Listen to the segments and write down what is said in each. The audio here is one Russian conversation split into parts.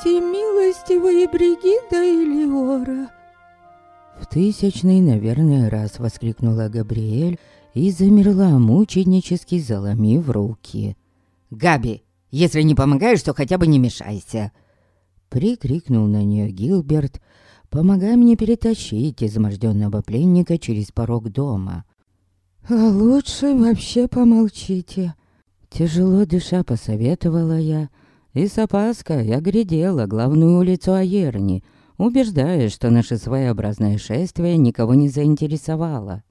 всемилостивая Бригида Элиора!» В тысячный, наверное, раз воскликнула Габриэль и замерла, мученически заломив руки. «Габи, если не помогаешь, то хотя бы не мешайся!» Прикрикнул на нее Гилберт, помогая мне перетащить изможденного пленника через порог дома. «А лучше вообще помолчите!» Тяжело дыша посоветовала я, и с опаской оглядела главную улицу Аерни, убеждая, что наше своеобразное шествие никого не заинтересовало.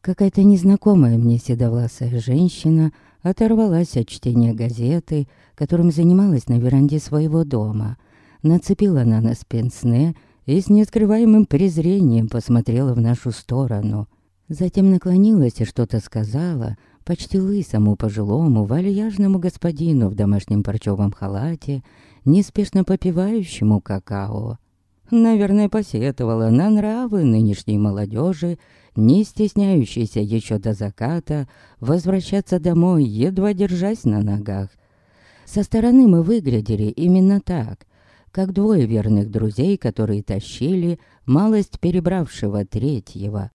Какая-то незнакомая мне седовласая женщина оторвалась от чтения газеты, которым занималась на веранде своего дома, нацепила на нас пенсне и с нескрываемым презрением посмотрела в нашу сторону. Затем наклонилась и что-то сказала, почти лысому пожилому вальяжному господину в домашнем парчевом халате, неспешно попивающему какао. Наверное, посетовала на нравы нынешней молодежи, не стесняющейся еще до заката возвращаться домой, едва держась на ногах. Со стороны мы выглядели именно так, как двое верных друзей, которые тащили малость перебравшего третьего.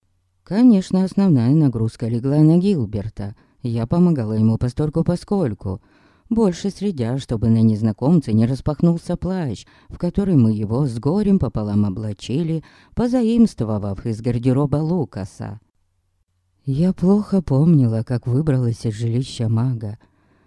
Конечно, основная нагрузка легла на Гилберта. Я помогала ему постольку-поскольку. Больше средя, чтобы на незнакомце не распахнулся плащ, в который мы его с горем пополам облачили, позаимствовав из гардероба Лукаса. Я плохо помнила, как выбралась из жилища мага.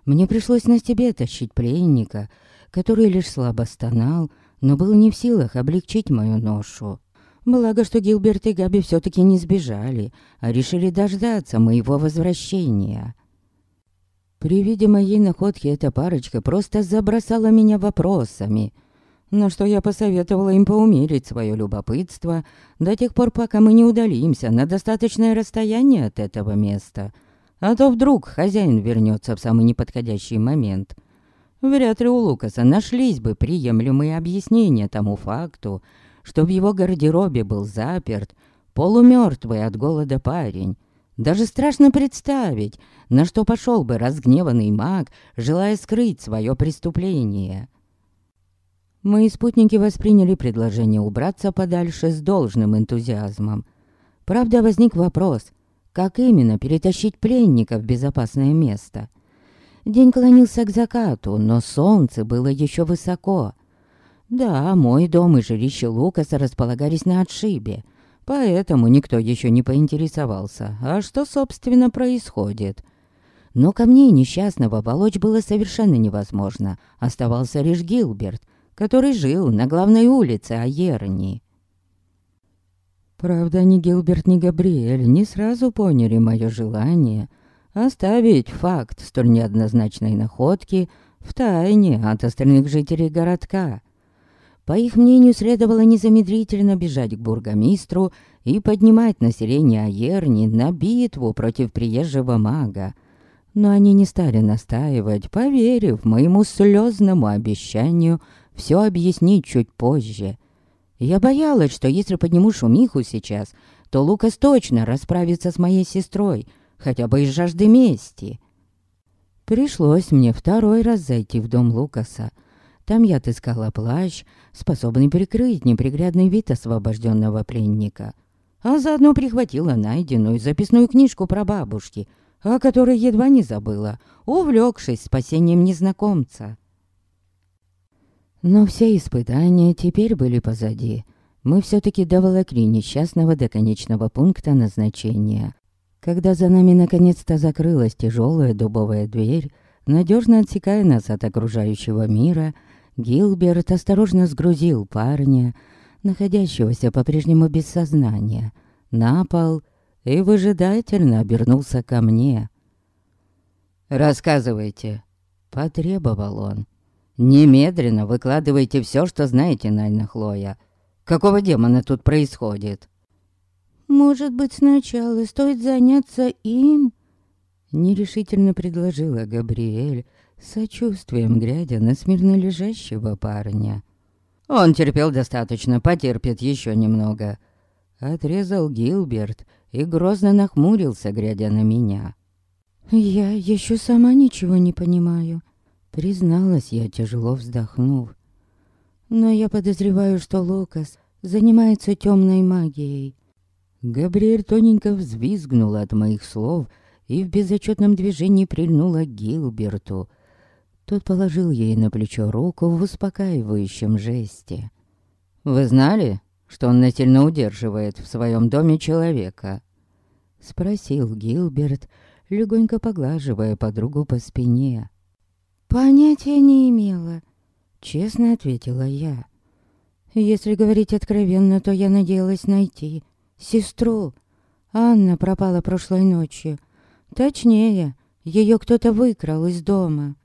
Мне пришлось на себе тащить пленника, который лишь слабо стонал, но был не в силах облегчить мою ношу. Благо, что Гилберт и Габи все-таки не сбежали, а решили дождаться моего возвращения. При виде моей находки эта парочка просто забросала меня вопросами, на что я посоветовала им поумерить свое любопытство до тех пор, пока мы не удалимся на достаточное расстояние от этого места. А то вдруг хозяин вернется в самый неподходящий момент. Вряд ли у Лукаса нашлись бы приемлемые объяснения тому факту, что в его гардеробе был заперт полумертвый от голода парень. Даже страшно представить, на что пошел бы разгневанный маг, желая скрыть свое преступление. Мои спутники восприняли предложение убраться подальше с должным энтузиазмом. Правда, возник вопрос, как именно перетащить пленника в безопасное место. День клонился к закату, но солнце было еще высоко. Да, мой дом и жилище Лукаса располагались на отшибе, поэтому никто еще не поинтересовался, а что, собственно, происходит. Но ко мне несчастного волочь было совершенно невозможно. Оставался лишь Гилберт, который жил на главной улице Аерни. Правда, ни Гилберт, ни Габриэль не сразу поняли мое желание оставить факт столь неоднозначной находки в тайне от остальных жителей городка. По их мнению, следовало незамедлительно бежать к бургомистру и поднимать население Аерни на битву против приезжего мага. Но они не стали настаивать, поверив моему слезному обещанию все объяснить чуть позже. Я боялась, что если подниму шумиху сейчас, то Лукас точно расправится с моей сестрой, хотя бы из жажды мести. Пришлось мне второй раз зайти в дом Лукаса, там я отыскала плащ, способный прикрыть неприглядный вид освобожденного пленника. А заодно прихватила найденную записную книжку про бабушки, о которой едва не забыла, увлекшись спасением незнакомца. Но все испытания теперь были позади. Мы все-таки доволокли несчастного до конечного пункта назначения. Когда за нами наконец-то закрылась тяжелая дубовая дверь, надежно отсекая нас от окружающего мира, Гилберт осторожно сгрузил парня, находящегося по-прежнему без сознания, на пол и выжидательно обернулся ко мне. «Рассказывайте», — потребовал он. «Немедленно выкладывайте все, что знаете, Найна Хлоя. Какого демона тут происходит?» «Может быть, сначала стоит заняться им?» Нерешительно предложила Габриэль, сочувствием глядя на смирно лежащего парня. «Он терпел достаточно, потерпит еще немного». Отрезал Гилберт и грозно нахмурился, глядя на меня. «Я еще сама ничего не понимаю», призналась я, тяжело вздохнув. Но я подозреваю, что Лукас занимается темной магией. Габриэль тоненько взвизгнула от моих слов и в безотчетном движении прильнула к Гилберту. Тот положил ей на плечо руку в успокаивающем жесте. «Вы знали, что он насильно удерживает в своем доме человека?» Спросил Гилберт, легонько поглаживая подругу по спине. «Понятия не имела», — честно ответила я. «Если говорить откровенно, то я надеялась найти сестру. Анна пропала прошлой ночью. Точнее, ее кто-то выкрал из дома».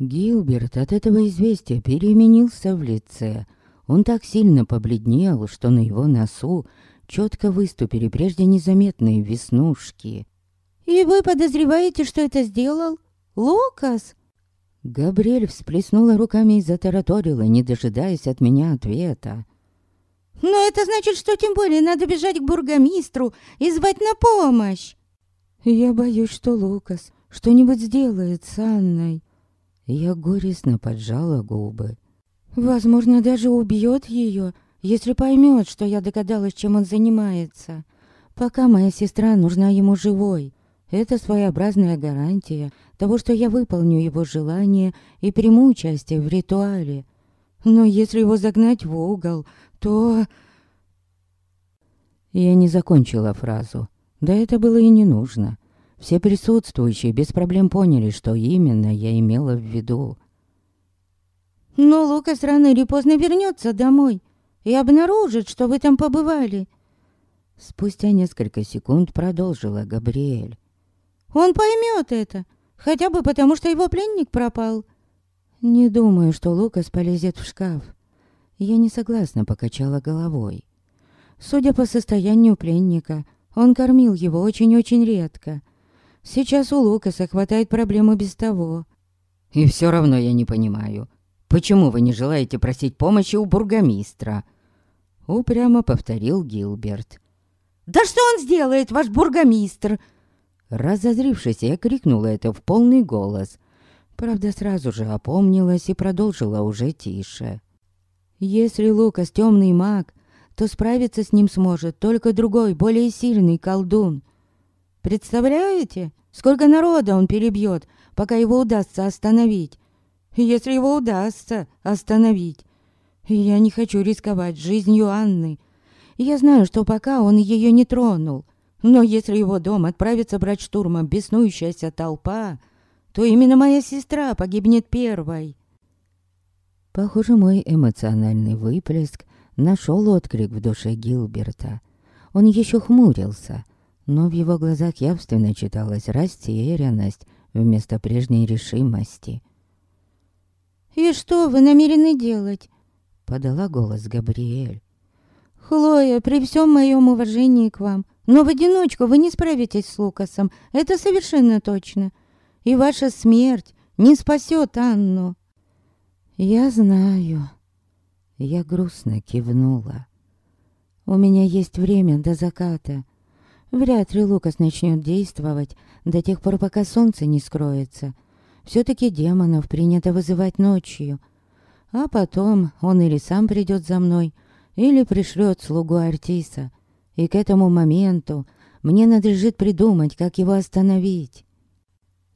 Гилберт от этого известия переменился в лице. Он так сильно побледнел, что на его носу четко выступили прежде незаметные веснушки. «И вы подозреваете, что это сделал Лукас?» Габриэль всплеснула руками и затараторила, не дожидаясь от меня ответа. «Но это значит, что тем более надо бежать к бургомистру и звать на помощь!» «Я боюсь, что Лукас что-нибудь сделает с Анной». Я горестно поджала губы. «Возможно, даже убьет ее, если поймет, что я догадалась, чем он занимается. Пока моя сестра нужна ему живой. Это своеобразная гарантия того, что я выполню его желание и приму участие в ритуале. Но если его загнать в угол, то... Я не закончила фразу. Да это было и не нужно. Все присутствующие без проблем поняли, что именно я имела в виду. Но Лукас рано или поздно вернется домой и обнаружит, что вы там побывали. Спустя несколько секунд продолжила Габриэль. Он поймет это, хотя бы потому, что его пленник пропал. Не думаю, что Лукас полезет в шкаф. Я не согласно покачала головой. Судя по состоянию пленника, он кормил его очень-очень редко. Сейчас у Лукаса хватает проблем и без того. И все равно я не понимаю, почему вы не желаете просить помощи у бургомистра? Упрямо повторил Гилберт. «Да что он сделает, ваш бургомистр?» Разозрившись, я крикнула это в полный голос. Правда, сразу же опомнилась и продолжила уже тише. Если Лукас темный маг, то справиться с ним сможет только другой, более сильный колдун. Представляете, сколько народа он перебьет, пока его удастся остановить? Если его удастся остановить. Я не хочу рисковать жизнью Анны. Я знаю, что пока он ее не тронул. Но если его дом отправится брать штурмом беснующаяся толпа, то именно моя сестра погибнет первой. Похоже, мой эмоциональный выплеск нашел отклик в душе Гилберта. Он еще хмурился, но в его глазах явственно читалась растерянность вместо прежней решимости. «И что вы намерены делать?» — подала голос Габриэль. «Хлоя, при всем моем уважении к вам, но в одиночку вы не справитесь с Лукасом, это совершенно точно. И ваша смерть не спасет Анну». «Я знаю». Я грустно кивнула. «У меня есть время до заката. Вряд ли Лукас начнет действовать до тех пор, пока солнце не скроется. Все-таки демонов принято вызывать ночью. А потом он или сам придет за мной, или пришлет слугу Артиса. И к этому моменту мне надлежит придумать, как его остановить».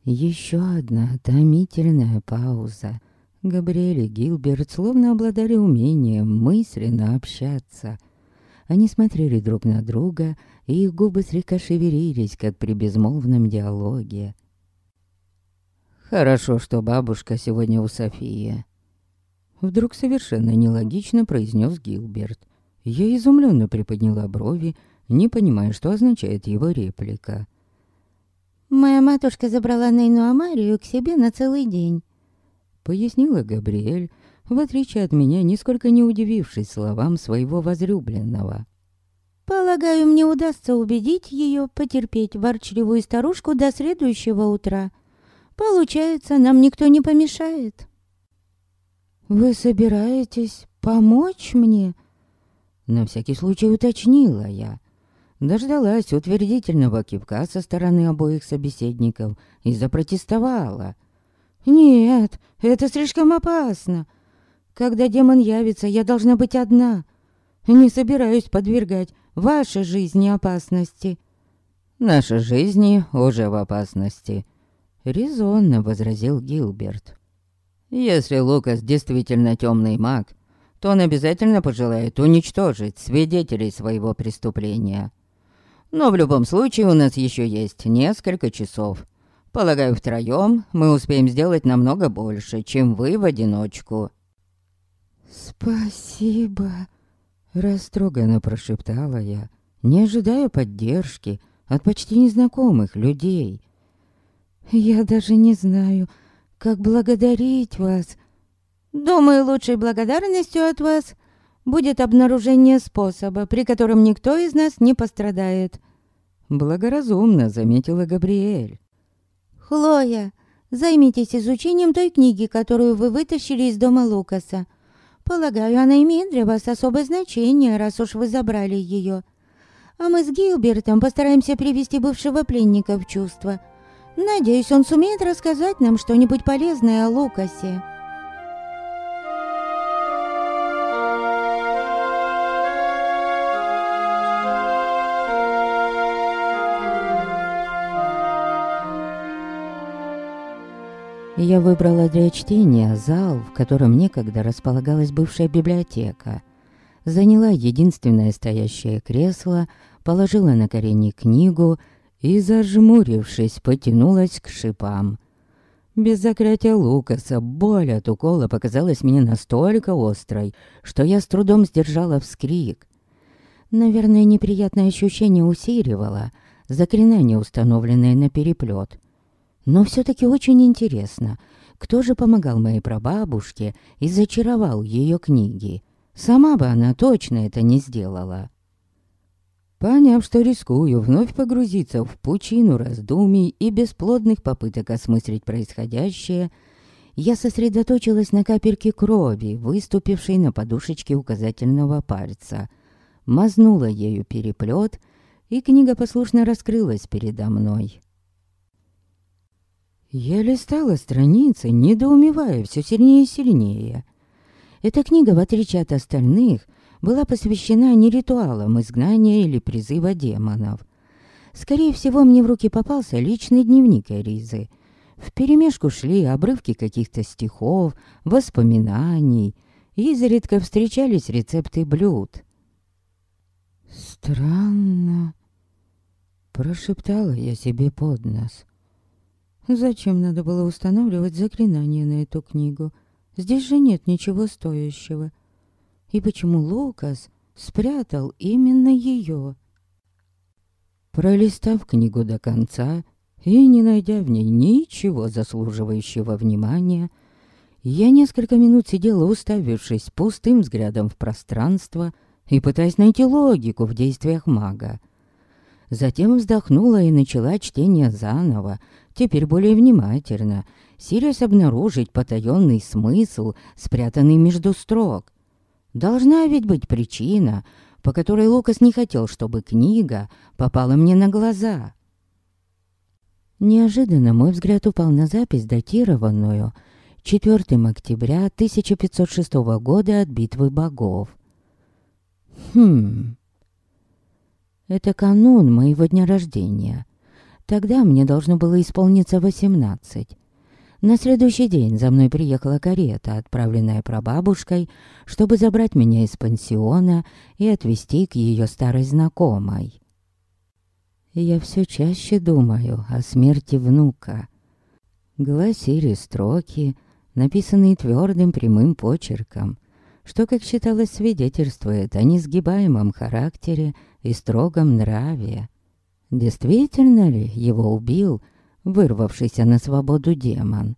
Еще одна томительная пауза. Габриэль и Гилберт словно обладали умением мысленно общаться. Они смотрели друг на друга, и их губы слегка шевелились, как при безмолвном диалоге. «Хорошо, что бабушка сегодня у Софии», — вдруг совершенно нелогично произнес Гилберт. Я изумленно приподняла брови, не понимая, что означает его реплика. «Моя матушка забрала Нейну Амарию к себе на целый день», пояснила Габриэль, в отличие от меня, нисколько не удивившись словам своего возлюбленного. «Полагаю, мне удастся убедить ее потерпеть ворчливую старушку до следующего утра. Получается, нам никто не помешает». «Вы собираетесь помочь мне?» На всякий случай уточнила я. Дождалась утвердительного кивка со стороны обоих собеседников и запротестовала. «Нет, это слишком опасно. Когда демон явится, я должна быть одна. Не собираюсь подвергать вашей жизни опасности. Наши жизни уже в опасности, резонно возразил Гилберт. Если Лукас действительно темный маг, то он обязательно пожелает уничтожить свидетелей своего преступления. Но в любом случае у нас еще есть несколько часов. Полагаю, втроем мы успеем сделать намного больше, чем вы в одиночку. «Спасибо», — растроганно прошептала я, не ожидая поддержки от почти незнакомых людей. «Я даже не знаю, как благодарить вас. Думаю, лучшей благодарностью от вас будет обнаружение способа, при котором никто из нас не пострадает». Благоразумно заметила Габриэль. «Хлоя, займитесь изучением той книги, которую вы вытащили из дома Лукаса. Полагаю, она имеет для вас особое значение, раз уж вы забрали ее. А мы с Гилбертом постараемся привести бывшего пленника в чувство. Надеюсь, он сумеет рассказать нам что-нибудь полезное о Лукасе». Я выбрала для чтения зал, в котором некогда располагалась бывшая библиотека. Заняла единственное стоящее кресло, положила на колени книгу и, зажмурившись, потянулась к шипам. Без закрытия Лукаса боль от укола показалась мне настолько острой, что я с трудом сдержала вскрик. Наверное, неприятное ощущение усиливало заклинание, установленное на переплет. Но все-таки очень интересно, кто же помогал моей прабабушке и зачаровал ее книги. Сама бы она точно это не сделала. Поняв, что рискую вновь погрузиться в пучину раздумий и бесплодных попыток осмыслить происходящее, я сосредоточилась на капельке крови, выступившей на подушечке указательного пальца. Мазнула ею переплет, и книга послушно раскрылась передо мной. Я листала страницы, недоумевая все сильнее и сильнее. Эта книга, в отличие от остальных, была посвящена не ритуалам изгнания или призыва демонов. Скорее всего, мне в руки попался личный дневник Эризы. В перемешку шли обрывки каких-то стихов, воспоминаний, изредка встречались рецепты блюд. «Странно», — прошептала я себе под нос. Зачем надо было устанавливать заклинание на эту книгу? Здесь же нет ничего стоящего. И почему Лукас спрятал именно ее? Пролистав книгу до конца и не найдя в ней ничего заслуживающего внимания, я несколько минут сидела, уставившись пустым взглядом в пространство и пытаясь найти логику в действиях мага. Затем вздохнула и начала чтение заново, теперь более внимательно, силясь обнаружить потаенный смысл, спрятанный между строк. Должна ведь быть причина, по которой Лукас не хотел, чтобы книга попала мне на глаза. Неожиданно мой взгляд упал на запись, датированную 4 октября 1506 года от битвы богов. Хм... Это канун моего дня рождения. Тогда мне должно было исполниться восемнадцать. На следующий день за мной приехала карета, отправленная прабабушкой, чтобы забрать меня из пансиона и отвезти к ее старой знакомой. Я все чаще думаю о смерти внука. Гласили строки, написанные твердым прямым почерком, что, как считалось, свидетельствует о несгибаемом характере и строгом нраве. Действительно ли его убил вырвавшийся на свободу демон?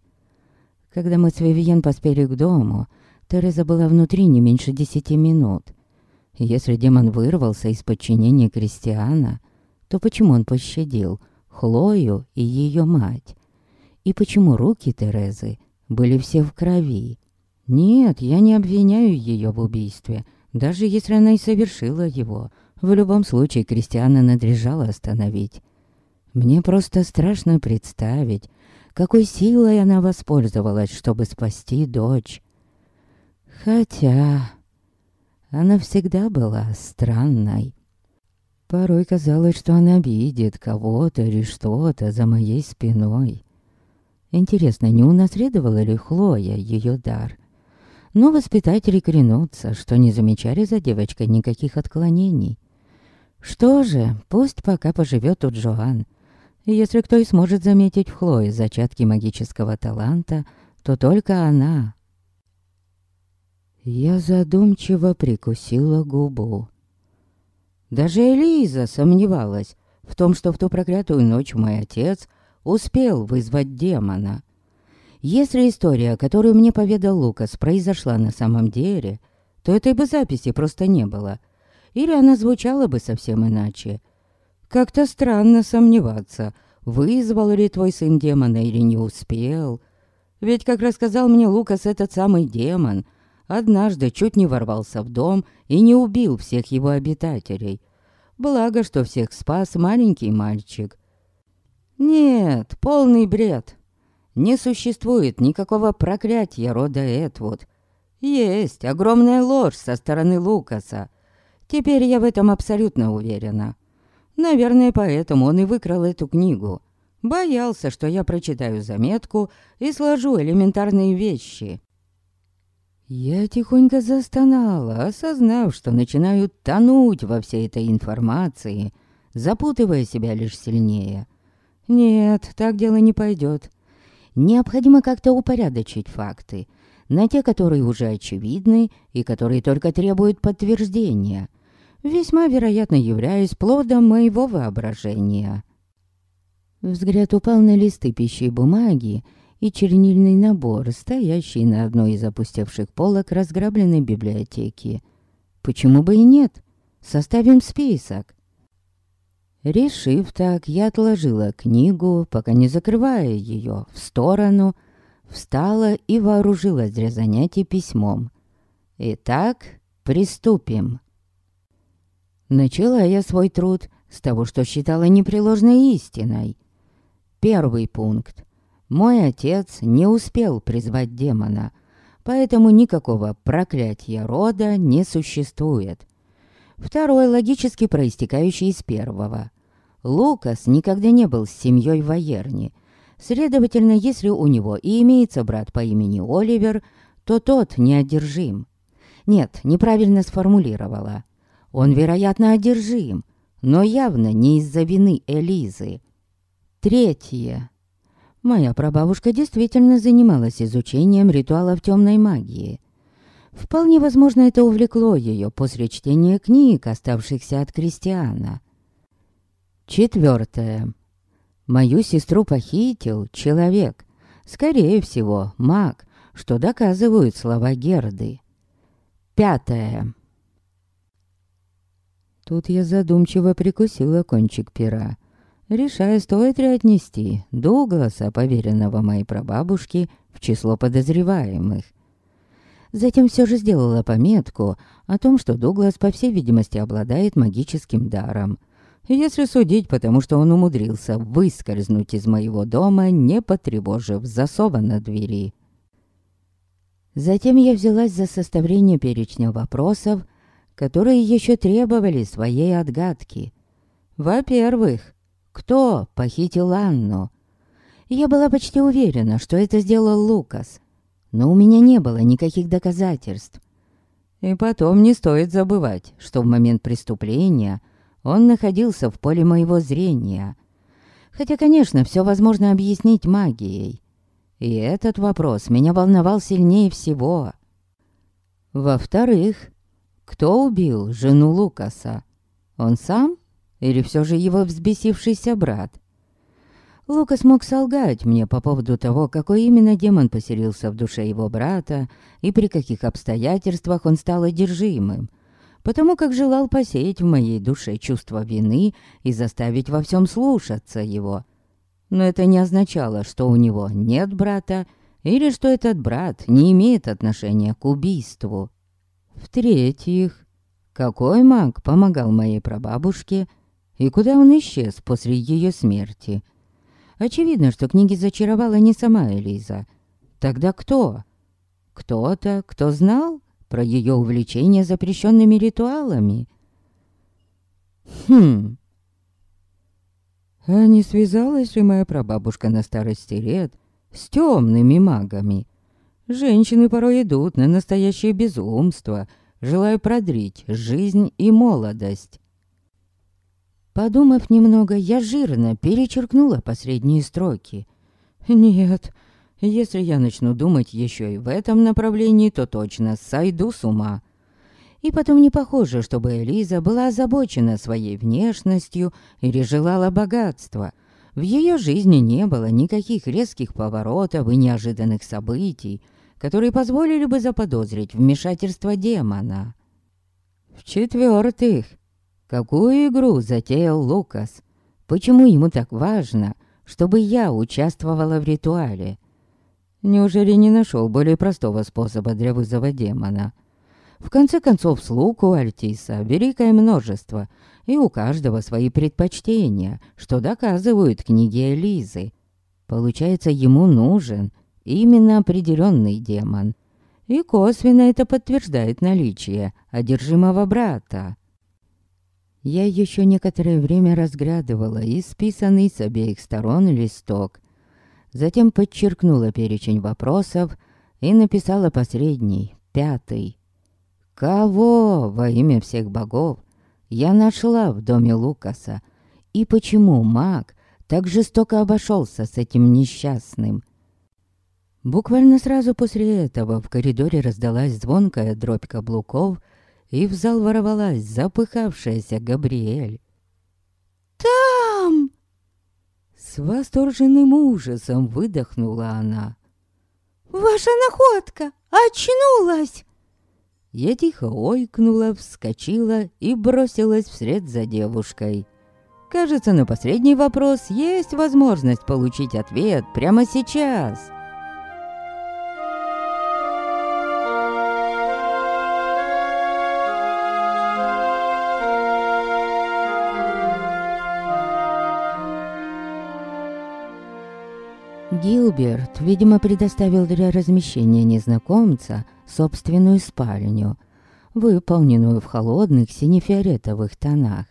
Когда мы с Вивьен поспели к дому, Тереза была внутри не меньше десяти минут. Если демон вырвался из подчинения Кристиана, то почему он пощадил Хлою и ее мать? И почему руки Терезы были все в крови? Нет, я не обвиняю ее в убийстве, даже если она и совершила его — в любом случае, Кристиана надлежало остановить. Мне просто страшно представить, какой силой она воспользовалась, чтобы спасти дочь. Хотя она всегда была странной. Порой казалось, что она видит кого-то или что-то за моей спиной. Интересно, не унаследовала ли Хлоя ее дар? Но воспитатели клянутся, что не замечали за девочкой никаких отклонений. Что же, пусть пока поживет у Джоан. Если кто и сможет заметить в Хлое зачатки магического таланта, то только она. Я задумчиво прикусила губу. Даже Элиза сомневалась в том, что в ту проклятую ночь мой отец успел вызвать демона. Если история, которую мне поведал Лукас, произошла на самом деле, то этой бы записи просто не было. Или она звучала бы совсем иначе. Как-то странно сомневаться, вызвал ли твой сын демона или не успел. Ведь, как рассказал мне Лукас, этот самый демон однажды чуть не ворвался в дом и не убил всех его обитателей. Благо, что всех спас маленький мальчик. Нет, полный бред. Не существует никакого проклятия рода Этвуд. Есть огромная ложь со стороны Лукаса. Теперь я в этом абсолютно уверена. Наверное, поэтому он и выкрал эту книгу. Боялся, что я прочитаю заметку и сложу элементарные вещи. Я тихонько застонала, осознав, что начинаю тонуть во всей этой информации, запутывая себя лишь сильнее. Нет, так дело не пойдет. Необходимо как-то упорядочить факты, на те, которые уже очевидны и которые только требуют подтверждения, весьма вероятно являясь плодом моего воображения. Взгляд упал на листы пищи бумаги, и чернильный набор, стоящий на одной из опустевших полок разграбленной библиотеки. Почему бы и нет? Составим список. Решив так, я отложила книгу, пока не закрывая ее, в сторону, встала и вооружилась для занятий письмом. Итак, приступим. Начала я свой труд с того, что считала непреложной истиной. Первый пункт. Мой отец не успел призвать демона, поэтому никакого проклятия рода не существует. Второй логически проистекающий из первого. Лукас никогда не был с семьей в Ваерне. Следовательно, если у него и имеется брат по имени Оливер, то тот неодержим. Нет, неправильно сформулировала. Он, вероятно, одержим, но явно не из-за вины Элизы. Третье. Моя прабабушка действительно занималась изучением ритуалов темной магии. Вполне возможно, это увлекло ее после чтения книг, оставшихся от Кристиана. Четвертое. Мою сестру похитил человек, скорее всего, маг, что доказывают слова Герды. Пятое. Тут я задумчиво прикусила кончик пера решая, стоит ли отнести Дугласа, поверенного моей прабабушки, в число подозреваемых. Затем все же сделала пометку о том, что Дуглас, по всей видимости, обладает магическим даром. Если судить, потому что он умудрился выскользнуть из моего дома, не потревожив засова на двери. Затем я взялась за составление перечня вопросов, которые еще требовали своей отгадки. Во-первых, кто похитил Анну? Я была почти уверена, что это сделал Лукас, но у меня не было никаких доказательств. И потом не стоит забывать, что в момент преступления он находился в поле моего зрения. Хотя, конечно, все возможно объяснить магией. И этот вопрос меня волновал сильнее всего. Во-вторых, кто убил жену Лукаса? Он сам? Или все же его взбесившийся брат? Лукас мог солгать мне по поводу того, какой именно демон поселился в душе его брата и при каких обстоятельствах он стал одержимым, потому как желал посеять в моей душе чувство вины и заставить во всем слушаться его. Но это не означало, что у него нет брата или что этот брат не имеет отношения к убийству. В-третьих, какой маг помогал моей прабабушке и куда он исчез после ее смерти? Очевидно, что книги зачаровала не сама Элиза. Тогда кто? Кто-то, кто знал про ее увлечение запрещенными ритуалами. Хм. А не связалась ли моя прабабушка на старости лет с темными магами? Женщины порой идут на настоящее безумство, желая продрить жизнь и молодость. Подумав немного, я жирно перечеркнула последние строки. Нет, если я начну думать еще и в этом направлении, то точно сойду с ума. И потом не похоже, чтобы Элиза была озабочена своей внешностью или желала богатства. В ее жизни не было никаких резких поворотов и неожиданных событий, которые позволили бы заподозрить вмешательство демона. В-четвертых, какую игру затеял Лукас? Почему ему так важно, чтобы я участвовала в ритуале? Неужели не нашел более простого способа для вызова демона? В конце концов, слуг у Альтиса великое множество, и у каждого свои предпочтения, что доказывают книги Элизы. Получается, ему нужен именно определенный демон. И косвенно это подтверждает наличие одержимого брата. Я еще некоторое время разглядывала исписанный с обеих сторон листок, затем подчеркнула перечень вопросов и написала посредний, пятый. Кого во имя всех богов я нашла в доме Лукаса, и почему маг так жестоко обошелся с этим несчастным? Буквально сразу после этого в коридоре раздалась звонкая дробь каблуков, и в зал ворвалась запыхавшаяся Габриэль. «Там!» С восторженным ужасом выдохнула она. «Ваша находка! Очнулась!» Я тихо ойкнула, вскочила и бросилась вслед за девушкой. Кажется, на последний вопрос есть возможность получить ответ прямо сейчас. Гилберт, видимо, предоставил для размещения незнакомца собственную спальню, выполненную в холодных сине-фиолетовых тонах.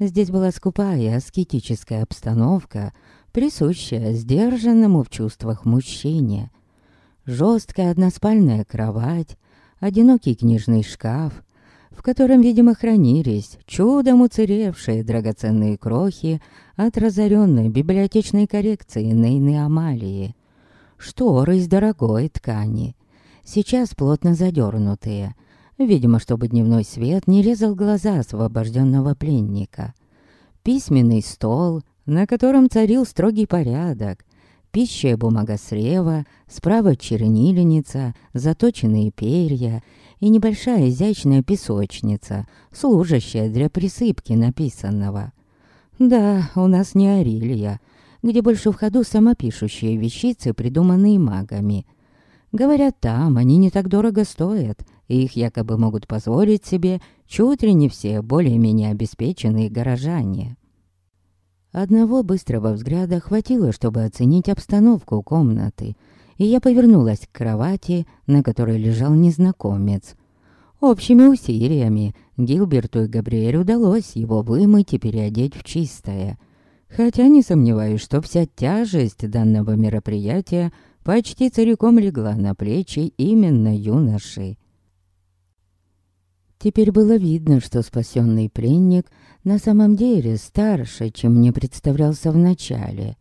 Здесь была скупая аскетическая обстановка, присущая сдержанному в чувствах мужчине. Жесткая односпальная кровать, одинокий книжный шкаф, в котором, видимо, хранились чудом уцелевшие драгоценные крохи от разоренной библиотечной коррекции Нейны Амалии. Шторы из дорогой ткани, сейчас плотно задернутые, видимо, чтобы дневной свет не резал глаза освобожденного пленника. Письменный стол, на котором царил строгий порядок, пищая бумага слева, справа чернильница, заточенные перья и небольшая изящная песочница, служащая для присыпки написанного. Да, у нас не Арилья, где больше в ходу самопишущие вещицы, придуманные магами. Говорят, там они не так дорого стоят, и их якобы могут позволить себе чуть ли не все более-менее обеспеченные горожане. Одного быстрого взгляда хватило, чтобы оценить обстановку комнаты, и я повернулась к кровати, на которой лежал незнакомец. Общими усилиями Гилберту и Габриэль удалось его вымыть и переодеть в чистое. Хотя не сомневаюсь, что вся тяжесть данного мероприятия почти целиком легла на плечи именно юноши. Теперь было видно, что спасенный пленник на самом деле старше, чем мне представлялся вначале.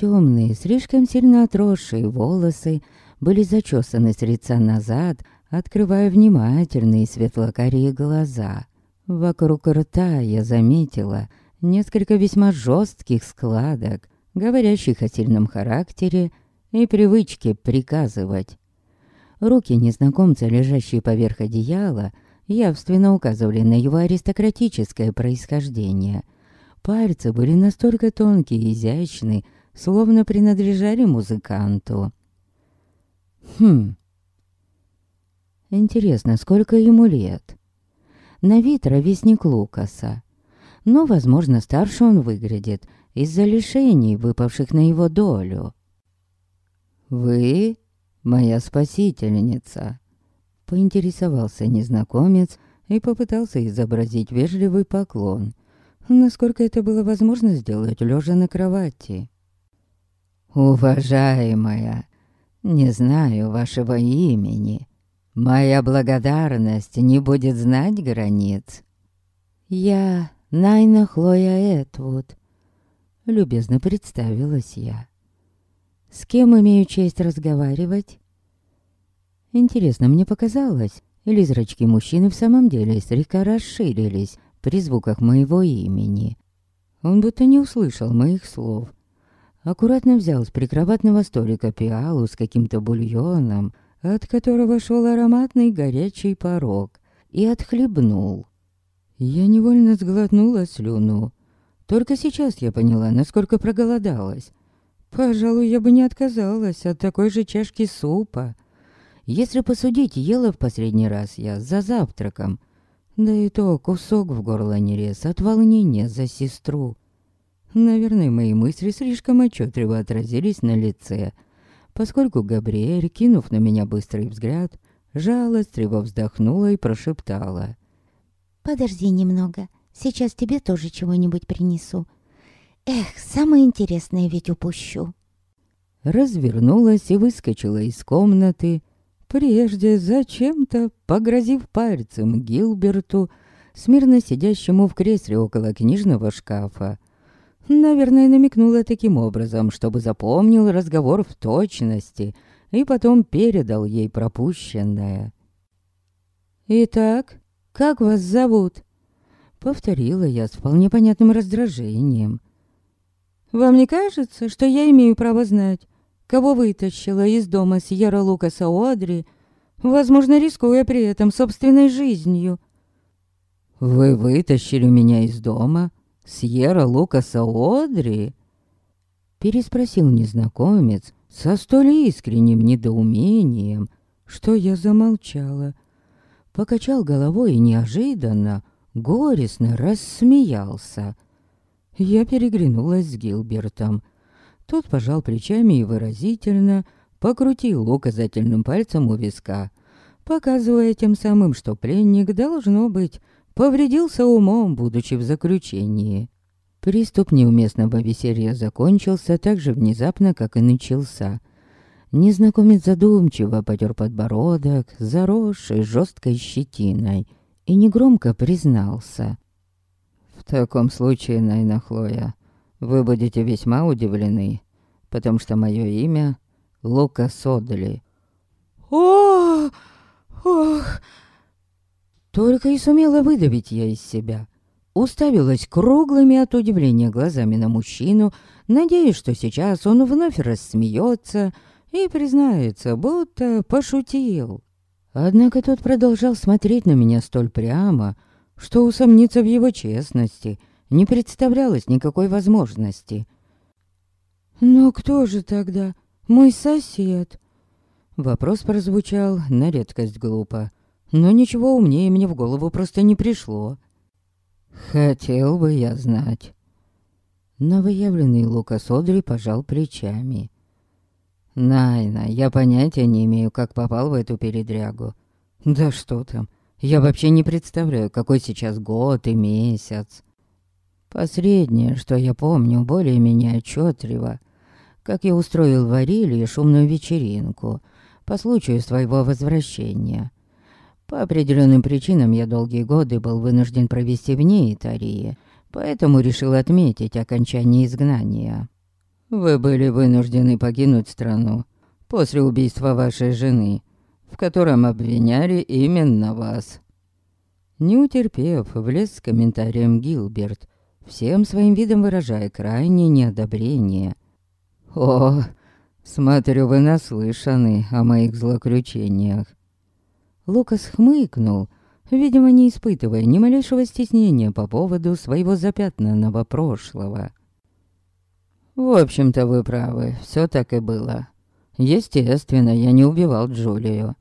Темные, слишком сильно отросшие волосы были зачесаны с лица назад, открывая внимательные светлокарие глаза. Вокруг рта я заметила несколько весьма жестких складок, говорящих о сильном характере и привычке приказывать. Руки незнакомца, лежащие поверх одеяла, явственно указывали на его аристократическое происхождение. Пальцы были настолько тонкие и изящны, словно принадлежали музыканту. Хм. Интересно, сколько ему лет? На вид ровесник Лукаса. Но, возможно, старше он выглядит из-за лишений, выпавших на его долю. «Вы моя спасительница», Поинтересовался незнакомец и попытался изобразить вежливый поклон, насколько это было возможно сделать лежа на кровати. «Уважаемая, не знаю вашего имени. Моя благодарность не будет знать границ». «Я Найна Хлоя Этвуд», — любезно представилась я. «С кем имею честь разговаривать?» Интересно, мне показалось, или зрачки мужчины в самом деле слегка расширились при звуках моего имени. Он будто не услышал моих слов. Аккуратно взял с прикроватного столика пиалу с каким-то бульоном, от которого шел ароматный горячий порог, и отхлебнул. Я невольно сглотнула слюну. Только сейчас я поняла, насколько проголодалась. Пожалуй, я бы не отказалась от такой же чашки супа. Если посудить, ела в последний раз я за завтраком. Да и то кусок в горло не рез от волнения за сестру. Наверное, мои мысли слишком отчетливо отразились на лице, поскольку Габриэль, кинув на меня быстрый взгляд, жалостливо вздохнула и прошептала. «Подожди немного, сейчас тебе тоже чего-нибудь принесу. Эх, самое интересное ведь упущу». Развернулась и выскочила из комнаты, Прежде зачем-то, погрозив пальцем Гилберту, смирно сидящему в кресле около книжного шкафа, наверное, намекнула таким образом, чтобы запомнил разговор в точности и потом передал ей пропущенное. «Итак, как вас зовут?» Повторила я с вполне понятным раздражением. «Вам не кажется, что я имею право знать, кого вытащила из дома Сьерра Лукаса Одри, возможно, рискуя при этом собственной жизнью. «Вы вытащили меня из дома? Сьерра Лукаса Одри?» Переспросил незнакомец со столь искренним недоумением, что я замолчала. Покачал головой и неожиданно, горестно рассмеялся. Я переглянулась с Гилбертом. Тот пожал плечами и выразительно покрутил указательным пальцем у виска, показывая тем самым, что пленник, должно быть, повредился умом, будучи в заключении. Приступ неуместного веселья закончился так же внезапно, как и начался. Незнакомец задумчиво потер подбородок, заросший жесткой щетиной, и негромко признался. «В таком случае, Найна Хлоя, вы будете весьма удивлены, потому что мое имя Лука Содли. О, ох! Только и сумела выдавить я из себя. Уставилась круглыми от удивления глазами на мужчину, надеясь, что сейчас он вновь рассмеется и признается, будто пошутил. Однако тот продолжал смотреть на меня столь прямо, что усомниться в его честности — не представлялось никакой возможности. «Но кто же тогда? Мой сосед?» Вопрос прозвучал на редкость глупо, но ничего умнее мне в голову просто не пришло. «Хотел бы я знать». Новоявленный Лукас Одри пожал плечами. «Найна, я понятия не имею, как попал в эту передрягу. Да что там, я вообще не представляю, какой сейчас год и месяц. Последнее, что я помню более-менее отчетливо, как я устроил в Арилии шумную вечеринку по случаю своего возвращения. По определенным причинам я долгие годы был вынужден провести вне Итарии, поэтому решил отметить окончание изгнания. Вы были вынуждены покинуть страну после убийства вашей жены, в котором обвиняли именно вас. Не утерпев, влез с комментарием Гилберт, всем своим видом выражая крайнее неодобрение. «О, смотрю, вы наслышаны о моих злоключениях». Лукас хмыкнул, видимо, не испытывая ни малейшего стеснения по поводу своего запятнанного прошлого. «В общем-то, вы правы, все так и было. Естественно, я не убивал Джулию.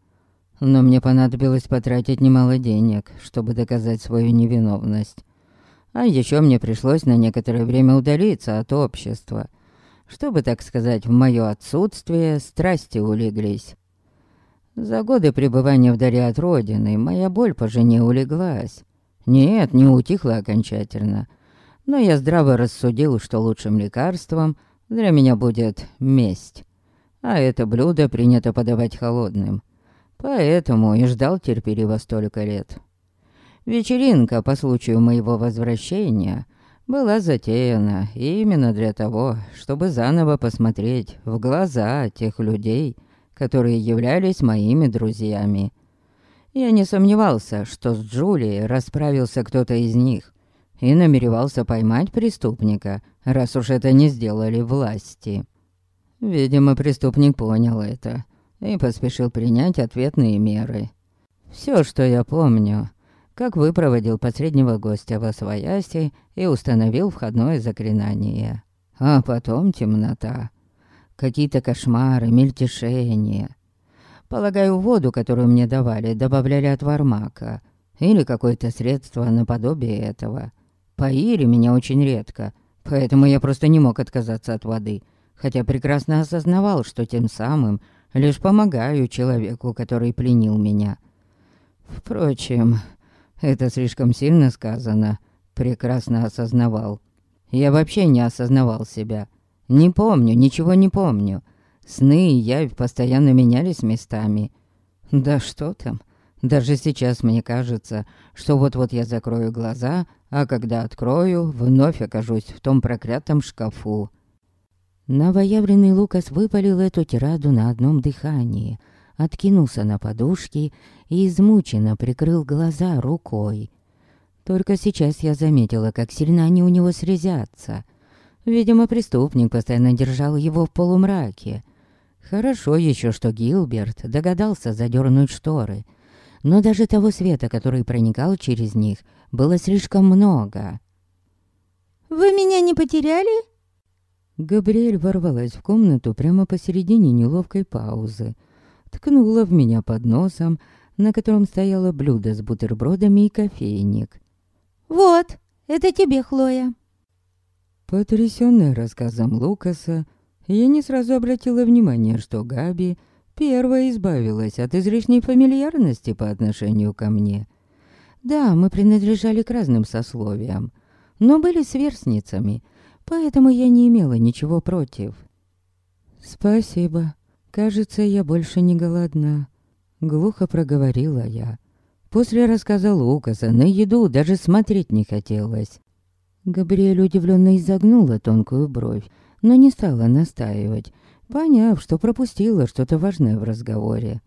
Но мне понадобилось потратить немало денег, чтобы доказать свою невиновность. А еще мне пришлось на некоторое время удалиться от общества, чтобы, так сказать, в мое отсутствие страсти улеглись. За годы пребывания вдали от родины моя боль по жене улеглась. Нет, не утихла окончательно. Но я здраво рассудил, что лучшим лекарством для меня будет месть. А это блюдо принято подавать холодным. Поэтому и ждал терпеливо столько лет. Вечеринка по случаю моего возвращения была затеяна именно для того, чтобы заново посмотреть в глаза тех людей, которые являлись моими друзьями. Я не сомневался, что с Джулией расправился кто-то из них и намеревался поймать преступника, раз уж это не сделали власти. Видимо, преступник понял это и поспешил принять ответные меры. Все, что я помню, как выпроводил последнего гостя во свояси и установил входное заклинание. А потом темнота какие-то кошмары, мельтешения. Полагаю, воду, которую мне давали, добавляли отвар мака. Или какое-то средство наподобие этого. Поили меня очень редко, поэтому я просто не мог отказаться от воды, хотя прекрасно осознавал, что тем самым лишь помогаю человеку, который пленил меня. Впрочем, это слишком сильно сказано. Прекрасно осознавал. Я вообще не осознавал себя. Не помню, ничего не помню. Сны и явь постоянно менялись местами. Да что там, даже сейчас мне кажется, что вот-вот я закрою глаза, а когда открою, вновь окажусь в том проклятом шкафу. Новоявленный Лукас выпалил эту тираду на одном дыхании, откинулся на подушки и измученно прикрыл глаза рукой. Только сейчас я заметила, как сильно они у него срезятся — Видимо, преступник постоянно держал его в полумраке. Хорошо еще, что Гилберт догадался задернуть шторы. Но даже того света, который проникал через них, было слишком много. «Вы меня не потеряли?» Габриэль ворвалась в комнату прямо посередине неловкой паузы. Ткнула в меня под носом, на котором стояло блюдо с бутербродами и кофейник. «Вот, это тебе, Хлоя». Потрясённая рассказом Лукаса, я не сразу обратила внимание, что Габи первая избавилась от излишней фамильярности по отношению ко мне. Да, мы принадлежали к разным сословиям, но были сверстницами, поэтому я не имела ничего против. «Спасибо. Кажется, я больше не голодна», — глухо проговорила я. После рассказа Лукаса на еду даже смотреть не хотелось. Габриэль удивленно изогнула тонкую бровь, но не стала настаивать, поняв, что пропустила что-то важное в разговоре.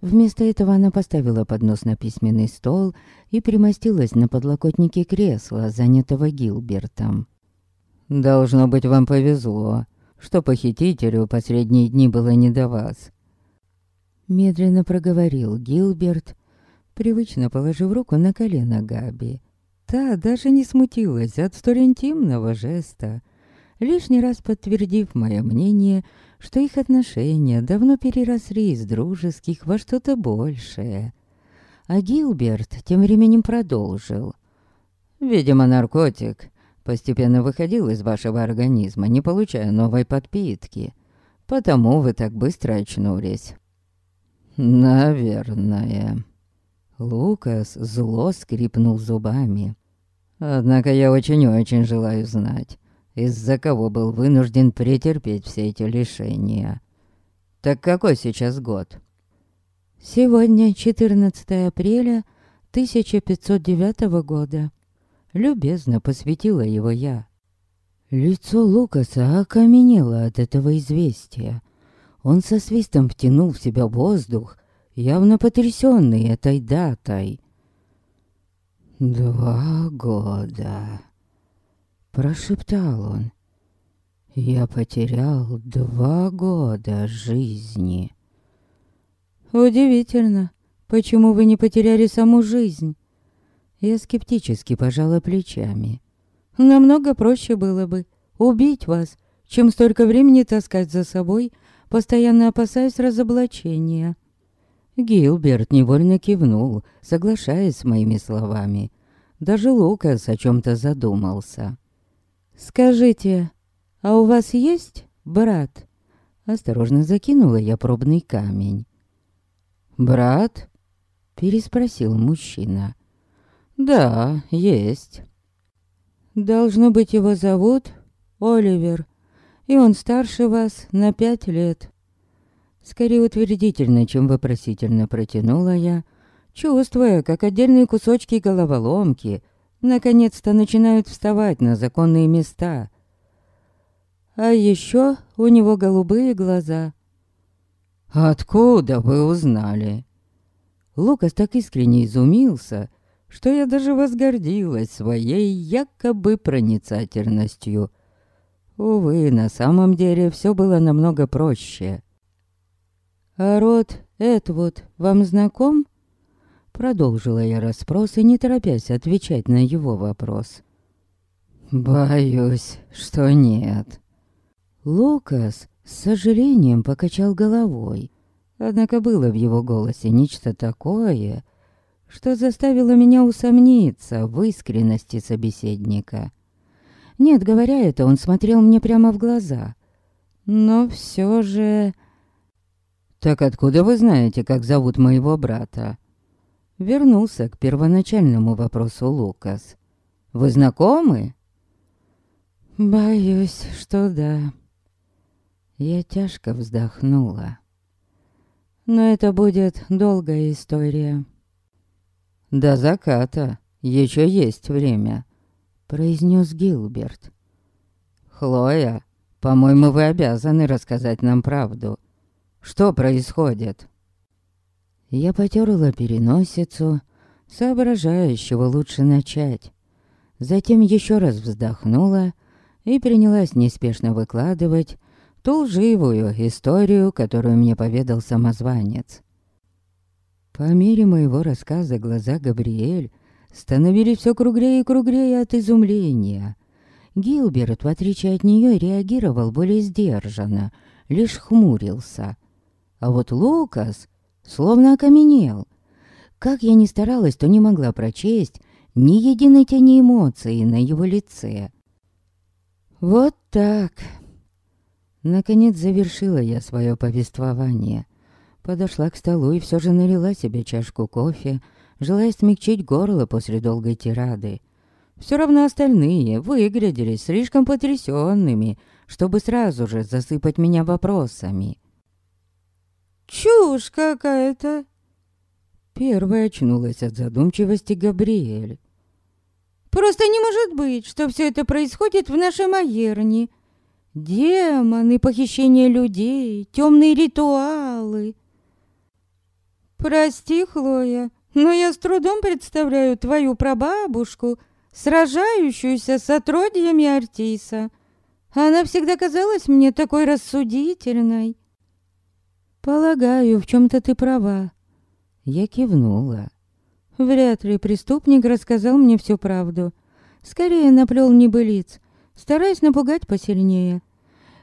Вместо этого она поставила поднос на письменный стол и примостилась на подлокотнике кресла, занятого Гилбертом. «Должно быть, вам повезло, что похитителю последние дни было не до вас». Медленно проговорил Гилберт, привычно положив руку на колено Габи. Та даже не смутилась от столь интимного жеста, лишний раз подтвердив мое мнение, что их отношения давно переросли из дружеских во что-то большее. А Гилберт тем временем продолжил. «Видимо, наркотик постепенно выходил из вашего организма, не получая новой подпитки. Потому вы так быстро очнулись». «Наверное». Лукас зло скрипнул зубами. Однако я очень-очень желаю знать, из-за кого был вынужден претерпеть все эти лишения. Так какой сейчас год? Сегодня 14 апреля 1509 года. Любезно посвятила его я. Лицо Лукаса окаменело от этого известия. Он со свистом втянул в себя воздух, явно потрясенный этой датой. «Два года», — прошептал он. «Я потерял два года жизни». «Удивительно, почему вы не потеряли саму жизнь?» Я скептически пожала плечами. «Намного проще было бы убить вас, чем столько времени таскать за собой, постоянно опасаясь разоблачения». Гилберт невольно кивнул, соглашаясь с моими словами. Даже Лукас о чем-то задумался. «Скажите, а у вас есть брат?» Осторожно закинула я пробный камень. «Брат?» — переспросил мужчина. «Да, есть». «Должно быть, его зовут Оливер, и он старше вас на пять лет». Скорее утвердительно, чем вопросительно протянула я, чувствуя, как отдельные кусочки головоломки наконец-то начинают вставать на законные места. А еще у него голубые глаза. «Откуда вы узнали?» Лукас так искренне изумился, что я даже возгордилась своей якобы проницательностью. Увы, на самом деле все было намного проще. «А род Этвуд вам знаком?» Продолжила я расспрос и не торопясь отвечать на его вопрос. «Боюсь, что нет». Лукас с сожалением покачал головой. Однако было в его голосе нечто такое, что заставило меня усомниться в искренности собеседника. Нет, говоря это, он смотрел мне прямо в глаза. Но все же... «Так откуда вы знаете, как зовут моего брата?» Вернулся к первоначальному вопросу Лукас. «Вы знакомы?» «Боюсь, что да». Я тяжко вздохнула. Но это будет долгая история. «До заката еще есть время», — произнес Гилберт. «Хлоя, по-моему, вы обязаны рассказать нам правду. Что происходит?» Я потерла переносицу, соображая, с чего лучше начать. Затем еще раз вздохнула и принялась неспешно выкладывать ту лживую историю, которую мне поведал самозванец. По мере моего рассказа глаза Габриэль становились все круглее и круглее от изумления. Гилберт, в отличие от нее, реагировал более сдержанно, лишь хмурился — а вот Лукас словно окаменел. Как я ни старалась, то не могла прочесть ни единой тени эмоции на его лице. Вот так. Наконец завершила я свое повествование. Подошла к столу и все же налила себе чашку кофе, желая смягчить горло после долгой тирады. Все равно остальные выглядели слишком потрясенными, чтобы сразу же засыпать меня вопросами. Чушь какая-то!» Первая очнулась от задумчивости Габриэль. «Просто не может быть, что все это происходит в нашей Майерне. Демоны, похищение людей, темные ритуалы. Прости, Хлоя, но я с трудом представляю твою прабабушку, сражающуюся с отродьями Артиса. Она всегда казалась мне такой рассудительной. «Полагаю, в чем-то ты права». Я кивнула. Вряд ли преступник рассказал мне всю правду. Скорее наплел небылиц, стараясь напугать посильнее.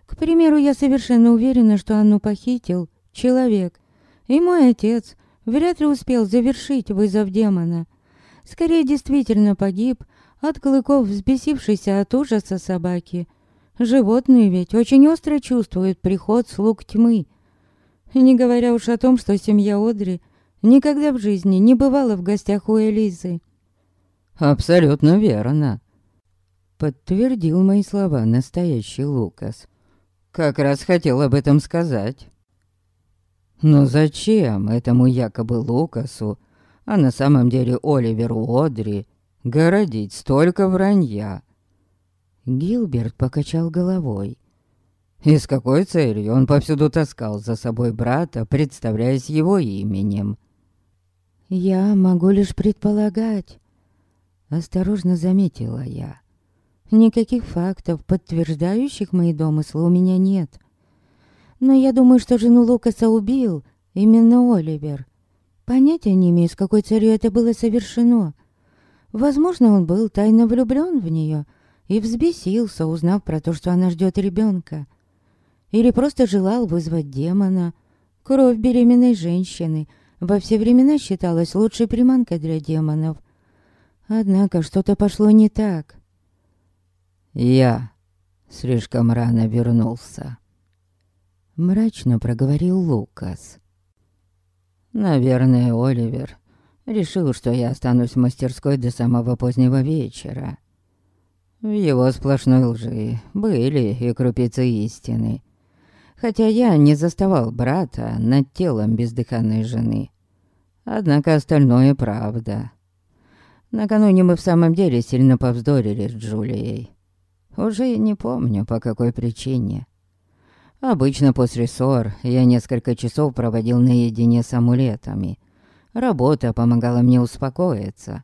К примеру, я совершенно уверена, что Анну похитил человек. И мой отец вряд ли успел завершить вызов демона. Скорее, действительно погиб от клыков взбесившейся от ужаса собаки. Животные ведь очень остро чувствуют приход слуг тьмы, не говоря уж о том, что семья Одри никогда в жизни не бывала в гостях у Элизы. «Абсолютно верно», — подтвердил мои слова настоящий Лукас. «Как раз хотел об этом сказать». «Но зачем этому якобы Лукасу, а на самом деле Оливеру Одри, городить столько вранья?» Гилберт покачал головой. И с какой целью он повсюду таскал за собой брата, представляясь его именем? «Я могу лишь предполагать», — осторожно заметила я. «Никаких фактов, подтверждающих мои домыслы, у меня нет. Но я думаю, что жену Лукаса убил именно Оливер. Понятия не имею, с какой целью это было совершено. Возможно, он был тайно влюблен в нее и взбесился, узнав про то, что она ждет ребенка. Или просто желал вызвать демона. Кровь беременной женщины во все времена считалась лучшей приманкой для демонов. Однако что-то пошло не так. «Я слишком рано вернулся», — мрачно проговорил Лукас. Наверное, Оливер решил, что я останусь в мастерской до самого позднего вечера. В его сплошной лжи были и крупицы истины. Хотя я не заставал брата над телом бездыханной жены. Однако остальное правда. Накануне мы в самом деле сильно повздорили с Джулией. Уже не помню, по какой причине. Обычно после ссор я несколько часов проводил наедине с амулетами. Работа помогала мне успокоиться.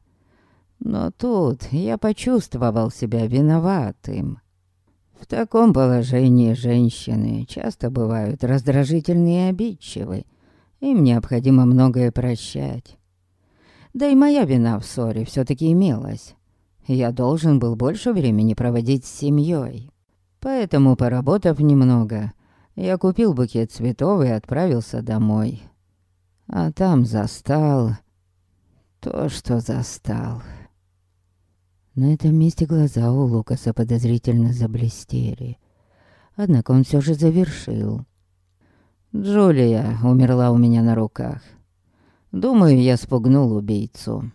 Но тут я почувствовал себя виноватым. В таком положении женщины часто бывают раздражительные и обидчивы. Им необходимо многое прощать. Да и моя вина в ссоре все таки имелась. Я должен был больше времени проводить с семьей. Поэтому, поработав немного, я купил букет цветов и отправился домой. А там застал то, что застал. На этом месте глаза у Лукаса подозрительно заблестели. Однако он все же завершил. Джулия умерла у меня на руках. Думаю, я спугнул убийцу.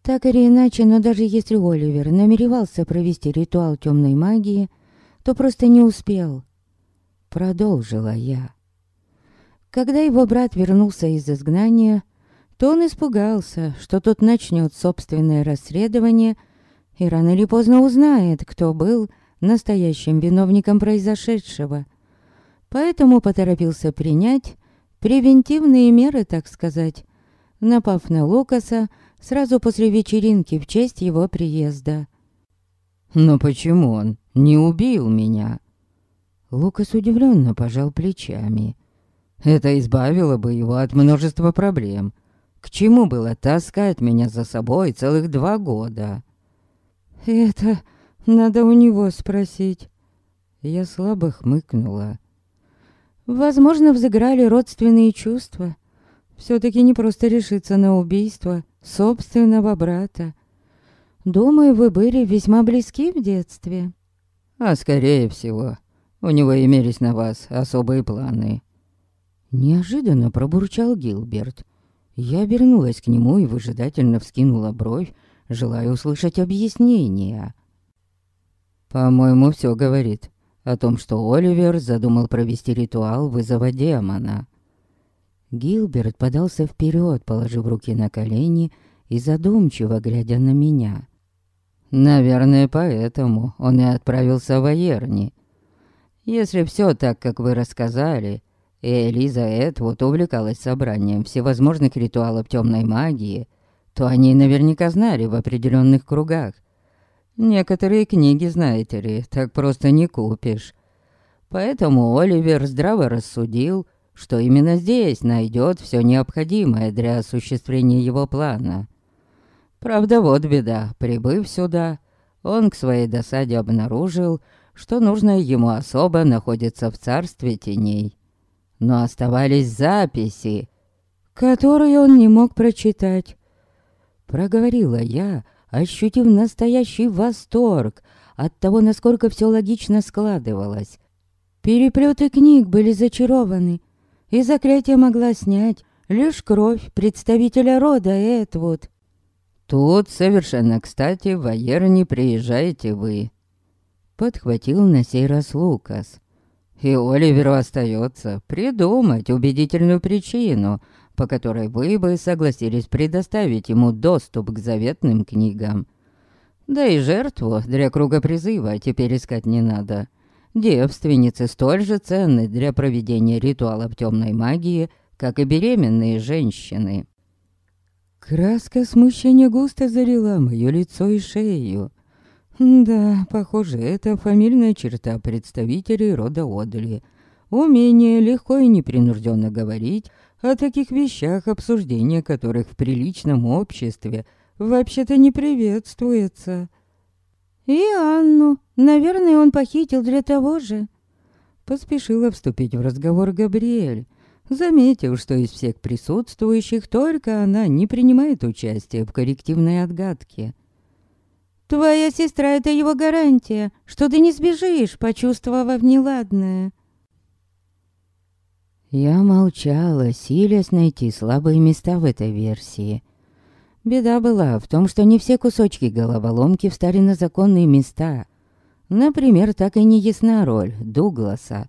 Так или иначе, но даже если Оливер намеревался провести ритуал темной магии, то просто не успел. Продолжила я. Когда его брат вернулся из изгнания, то он испугался, что тот начнет собственное расследование и рано или поздно узнает, кто был настоящим виновником произошедшего. Поэтому поторопился принять превентивные меры, так сказать, напав на Лукаса сразу после вечеринки в честь его приезда. «Но почему он не убил меня?» Лукас удивленно пожал плечами. «Это избавило бы его от множества проблем. К чему было таскать меня за собой целых два года?» «Это надо у него спросить». Я слабо хмыкнула. Возможно, взыграли родственные чувства. Все-таки не просто решиться на убийство собственного брата. Думаю, вы были весьма близки в детстве. А скорее всего, у него имелись на вас особые планы. Неожиданно пробурчал Гилберт. Я обернулась к нему и выжидательно вскинула бровь, желая услышать объяснения. «По-моему, все говорит о том, что Оливер задумал провести ритуал вызова демона. Гилберт подался вперед, положив руки на колени и задумчиво глядя на меня. «Наверное, поэтому он и отправился в Аерни. Если все так, как вы рассказали, и Элиза Этвуд увлекалась собранием всевозможных ритуалов темной магии, то они наверняка знали в определенных кругах, Некоторые книги, знаете ли, так просто не купишь. Поэтому Оливер здраво рассудил, что именно здесь найдет все необходимое для осуществления его плана. Правда, вот беда. Прибыв сюда, он к своей досаде обнаружил, что нужное ему особо находится в царстве теней. Но оставались записи, которые он не мог прочитать. Проговорила я, ощутив настоящий восторг от того, насколько все логично складывалось. Переплеты книг были зачарованы, и заклятие могла снять лишь кровь представителя рода Этвуд. «Тут совершенно кстати в не приезжаете вы», — подхватил на сей раз Лукас. «И Оливеру остается придумать убедительную причину, по которой вы бы согласились предоставить ему доступ к заветным книгам. Да и жертву для круга призыва теперь искать не надо. Девственницы столь же ценны для проведения ритуалов темной магии, как и беременные женщины. Краска смущения густо залила мое лицо и шею. Да, похоже, это фамильная черта представителей рода Одли. Умение легко и непринужденно говорить о таких вещах, обсуждение которых в приличном обществе вообще-то не приветствуется. И Анну, наверное, он похитил для того же. Поспешила вступить в разговор Габриэль, заметив, что из всех присутствующих только она не принимает участия в коррективной отгадке. «Твоя сестра — это его гарантия, что ты не сбежишь, почувствовав неладное». Я молчала, силясь найти слабые места в этой версии. Беда была в том, что не все кусочки головоломки встали на законные места. Например, так и не ясна роль Дугласа.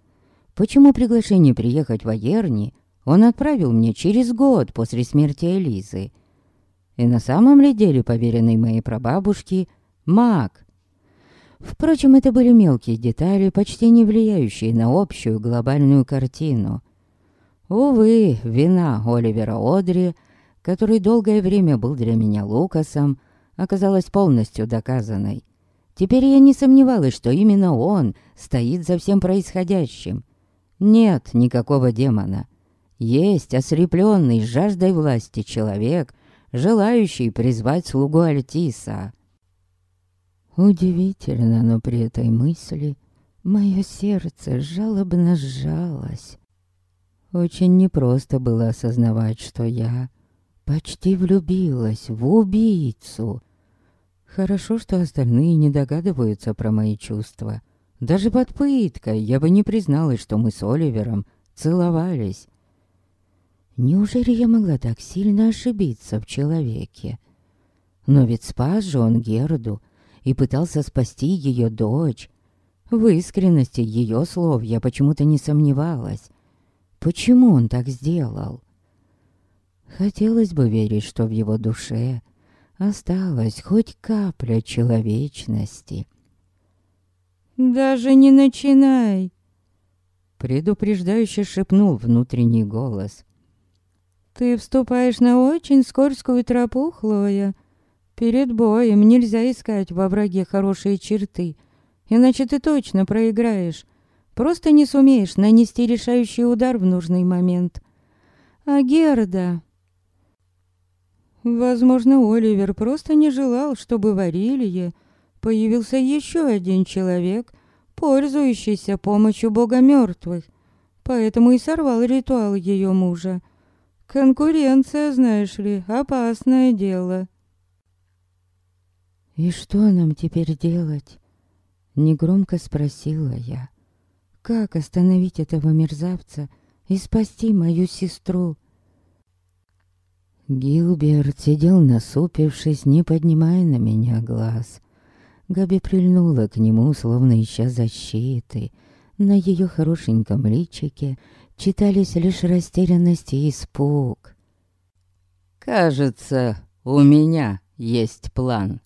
Почему приглашение приехать в Аерни он отправил мне через год после смерти Элизы? И на самом ли деле поверенный моей прабабушки маг? Впрочем, это были мелкие детали, почти не влияющие на общую глобальную картину. Увы, вина Оливера Одри, который долгое время был для меня Лукасом, оказалась полностью доказанной. Теперь я не сомневалась, что именно он стоит за всем происходящим. Нет никакого демона. Есть ослепленный жаждой власти человек, желающий призвать слугу Альтиса. Удивительно, но при этой мысли мое сердце жалобно сжалось. Очень непросто было осознавать, что я почти влюбилась в убийцу. Хорошо, что остальные не догадываются про мои чувства. Даже под пыткой я бы не призналась, что мы с Оливером целовались. Неужели я могла так сильно ошибиться в человеке? Но ведь спас же он Герду и пытался спасти ее дочь. В искренности ее слов я почему-то не сомневалась. Почему он так сделал? Хотелось бы верить, что в его душе осталась хоть капля человечности. «Даже не начинай!» Предупреждающе шепнул внутренний голос. «Ты вступаешь на очень скользкую тропу, Хлоя. Перед боем нельзя искать во враге хорошие черты, иначе ты точно проиграешь. Просто не сумеешь нанести решающий удар в нужный момент. А Герда... Возможно, Оливер просто не желал, чтобы в Арилье появился еще один человек, пользующийся помощью бога мертвых, поэтому и сорвал ритуал ее мужа. Конкуренция, знаешь ли, опасное дело. «И что нам теперь делать?» Негромко спросила я. «Как остановить этого мерзавца и спасти мою сестру?» Гилберт сидел насупившись, не поднимая на меня глаз. Габи прильнула к нему, словно ища защиты. На ее хорошеньком личике читались лишь растерянность и испуг. «Кажется, у меня есть план»,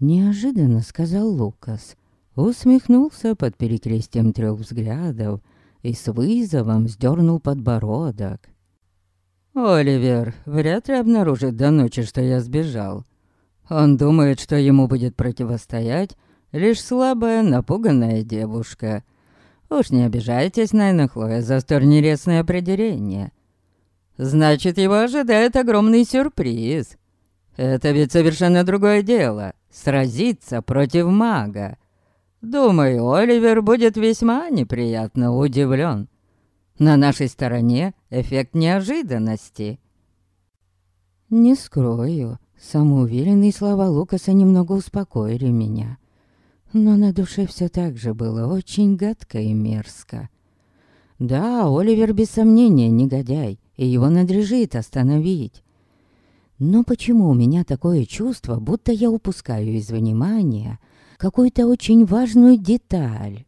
Неожиданно сказал Лукас. Усмехнулся под перекрестием трех взглядов и с вызовом сдернул подбородок. «Оливер вряд ли обнаружит до ночи, что я сбежал. Он думает, что ему будет противостоять лишь слабая, напуганная девушка. Уж не обижайтесь, Найна Хлоя, за столь нерестное определение. Значит, его ожидает огромный сюрприз. Это ведь совершенно другое дело сразиться против мага. Думаю, Оливер будет весьма неприятно удивлен. На нашей стороне эффект неожиданности. Не скрою, самоуверенные слова Лукаса немного успокоили меня. Но на душе все так же было очень гадко и мерзко. Да, Оливер без сомнения негодяй, и его надлежит остановить. Но почему у меня такое чувство, будто я упускаю из внимания какую-то очень важную деталь?